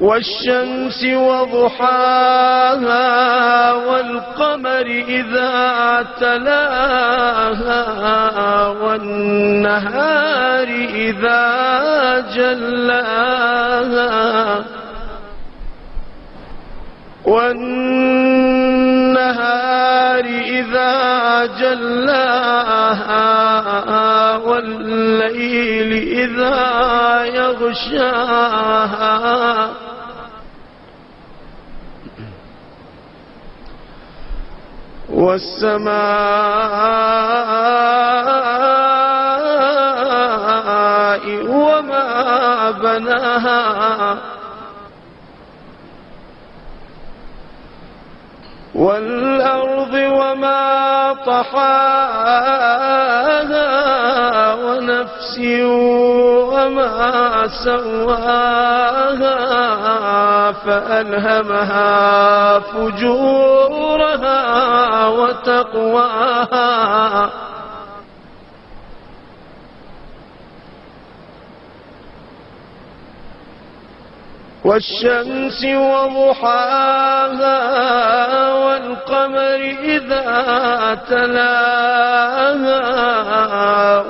والشمس وضحاها والقمر إذا تلاها والنهار إذا جلاها والنهار إذا جلاها والليل إذا يغشاها والسماء وما بناها. والأرض وما طحاها ونفس وما سواها. فألهمها فجورها وتقواها. والشمس وضحاها والقمر إذا تلاها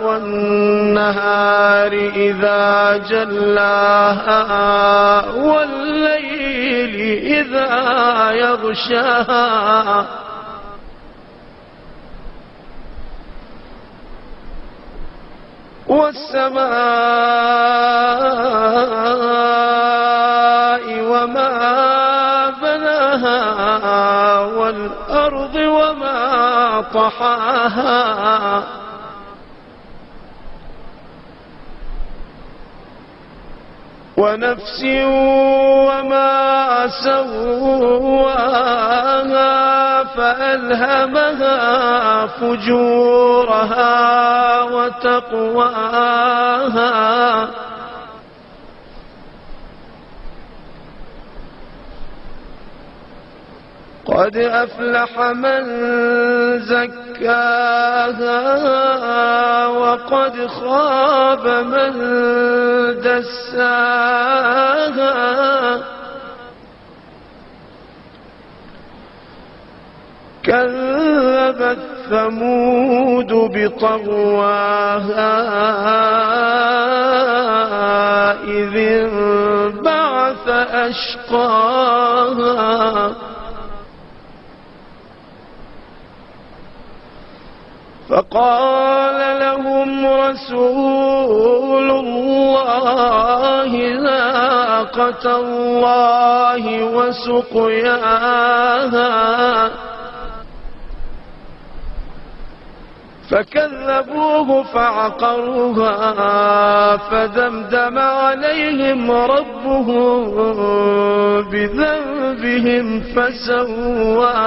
والنهار إذا جلاها والليل إذا يغشاها. والسماء وما بناها والأرض وما طحاها. ونفس وما سواها فألهمها فجورها وتقواها. قد أفلح من زكاها وقد خاب من دساها. كذبت ثمود بطغواها. إذ انبعث أشقاها. فقال رسول الله ناقة الله وسقياها. فكذبوه فعقروها فدمدم عليهم ربهم بذنبهم فسواها.